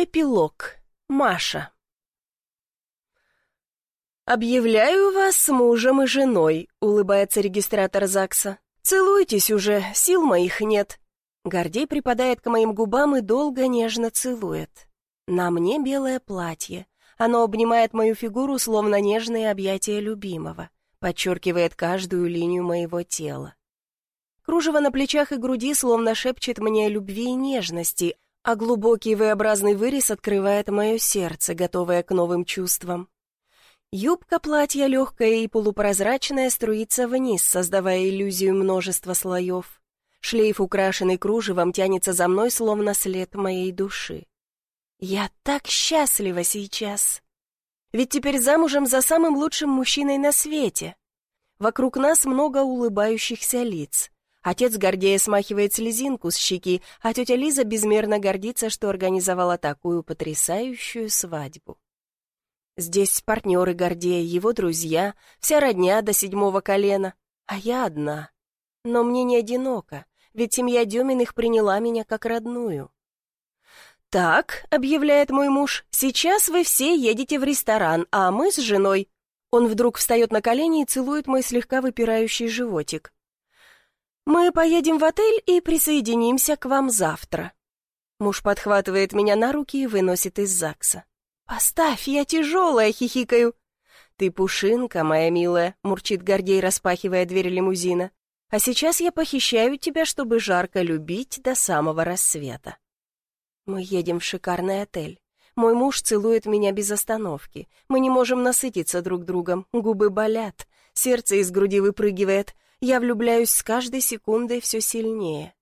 Эпилог. Маша. «Объявляю вас мужем и женой», — улыбается регистратор ЗАГСа. «Целуйтесь уже, сил моих нет». Гордей припадает к моим губам и долго нежно целует. На мне белое платье. Оно обнимает мою фигуру, словно нежные объятия любимого, подчеркивает каждую линию моего тела. Кружево на плечах и груди словно шепчет мне о любви и нежности, а глубокий V-образный вырез открывает мое сердце, готовое к новым чувствам. Юбка платья легкая и полупрозрачная струится вниз, создавая иллюзию множества слоев. Шлейф, украшенный кружевом, тянется за мной, словно след моей души. Я так счастлива сейчас. Ведь теперь замужем за самым лучшим мужчиной на свете. Вокруг нас много улыбающихся лиц. Отец Гордея смахивает слезинку с щеки, а тетя Лиза безмерно гордится, что организовала такую потрясающую свадьбу. Здесь партнеры Гордея, его друзья, вся родня до седьмого колена, а я одна. Но мне не одиноко, ведь семья Деминых приняла меня как родную. «Так», — объявляет мой муж, — «сейчас вы все едете в ресторан, а мы с женой...» Он вдруг встает на колени и целует мой слегка выпирающий животик. «Мы поедем в отель и присоединимся к вам завтра». Муж подхватывает меня на руки и выносит из ЗАГСа. «Поставь, я тяжелая!» — хихикаю. «Ты пушинка, моя милая», — мурчит Гордей, распахивая дверь лимузина. «А сейчас я похищаю тебя, чтобы жарко любить до самого рассвета». Мы едем в шикарный отель. Мой муж целует меня без остановки. Мы не можем насытиться друг другом, губы болят, сердце из груди выпрыгивает — я влюбляюсь с каждой секундой все сильнее.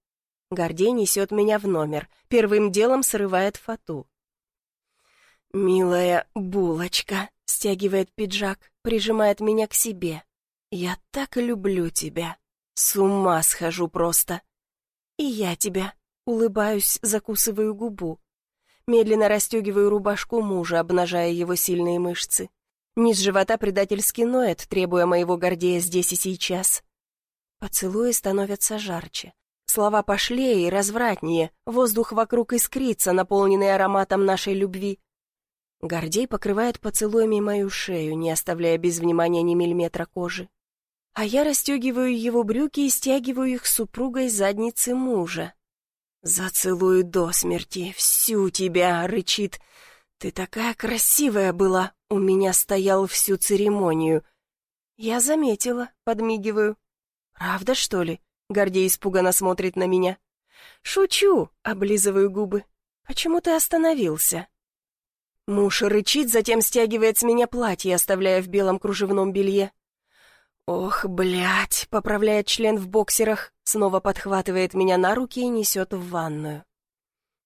Гордей несет меня в номер, первым делом срывает фату. «Милая булочка», — стягивает пиджак, прижимает меня к себе. «Я так люблю тебя. С ума схожу просто». «И я тебя», — улыбаюсь, закусываю губу. Медленно расстегиваю рубашку мужа, обнажая его сильные мышцы. Низ живота предательски ноет, требуя моего Гордея здесь и сейчас. Поцелуи становятся жарче. Слова пошлее и развратнее, воздух вокруг искрится, наполненный ароматом нашей любви. Гордей покрывает поцелуями мою шею, не оставляя без внимания ни миллиметра кожи. А я расстегиваю его брюки и стягиваю их супругой задницы мужа. «Зацелую до смерти, всю тебя!» — рычит. «Ты такая красивая была!» — у меня стоял всю церемонию. «Я заметила», — подмигиваю. «Правда, что ли?» — Гордей испуганно смотрит на меня. «Шучу!» — облизываю губы. «Почему ты остановился?» Муж рычит, затем стягивает с меня платье, оставляя в белом кружевном белье. «Ох, блядь!» — поправляет член в боксерах, снова подхватывает меня на руки и несет в ванную.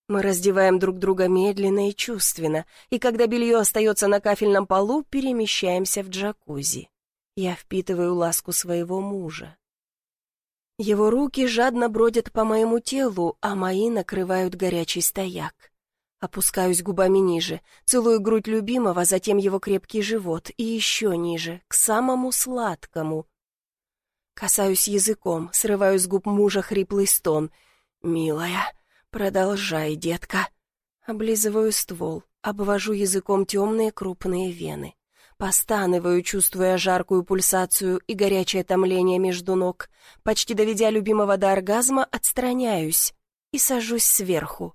Мы раздеваем друг друга медленно и чувственно, и когда белье остается на кафельном полу, перемещаемся в джакузи. Я впитываю ласку своего мужа. Его руки жадно бродят по моему телу, а мои накрывают горячий стояк. Опускаюсь губами ниже, целую грудь любимого, затем его крепкий живот и еще ниже, к самому сладкому. Касаюсь языком, срываю с губ мужа хриплый стон. «Милая, продолжай, детка». Облизываю ствол, обвожу языком темные крупные вены. Постанываю, чувствуя жаркую пульсацию и горячее томление между ног. Почти доведя любимого до оргазма, отстраняюсь и сажусь сверху.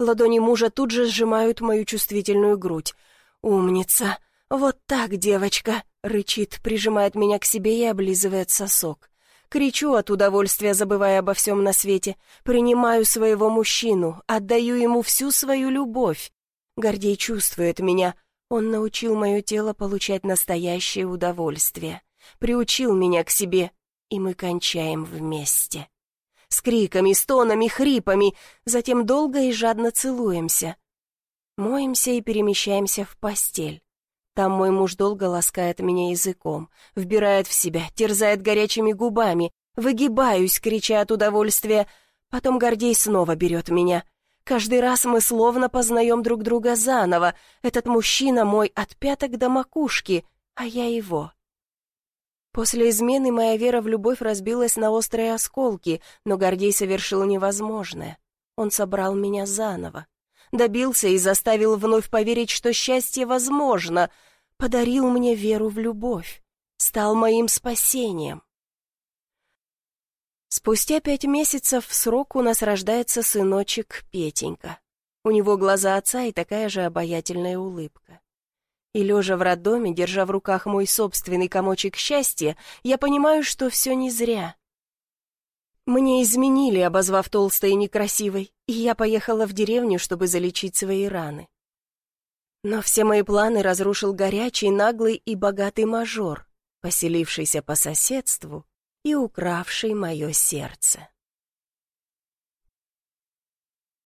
Ладони мужа тут же сжимают мою чувствительную грудь. «Умница! Вот так, девочка!» — рычит, прижимает меня к себе и облизывает сосок. Кричу от удовольствия, забывая обо всем на свете. Принимаю своего мужчину, отдаю ему всю свою любовь. Гордей чувствует меня — он научил мое тело получать настоящее удовольствие, приучил меня к себе, и мы кончаем вместе. С криками, стонами, хрипами, затем долго и жадно целуемся. Моемся и перемещаемся в постель. Там мой муж долго ласкает меня языком, вбирает в себя, терзает горячими губами, выгибаюсь, крича от удовольствия. Потом Гордей снова берет меня — Каждый раз мы словно познаем друг друга заново. Этот мужчина мой от пяток до макушки, а я его. После измены моя вера в любовь разбилась на острые осколки, но Гордей совершил невозможное. Он собрал меня заново. добился и заставил вновь поверить, что счастье возможно, подарил мне веру в любовь, стал моим спасением. Спустя пять месяцев в срок у нас рождается сыночек Петенька. У него глаза отца и такая же обаятельная улыбка. И лежа в роддоме, держа в руках мой собственный комочек счастья, я понимаю, что все не зря. Мне изменили, обозвав толстой и некрасивой, и я поехала в деревню, чтобы залечить свои раны. Но все мои планы разрушил горячий, наглый и богатый мажор, поселившийся по соседству и укравший мое сердце.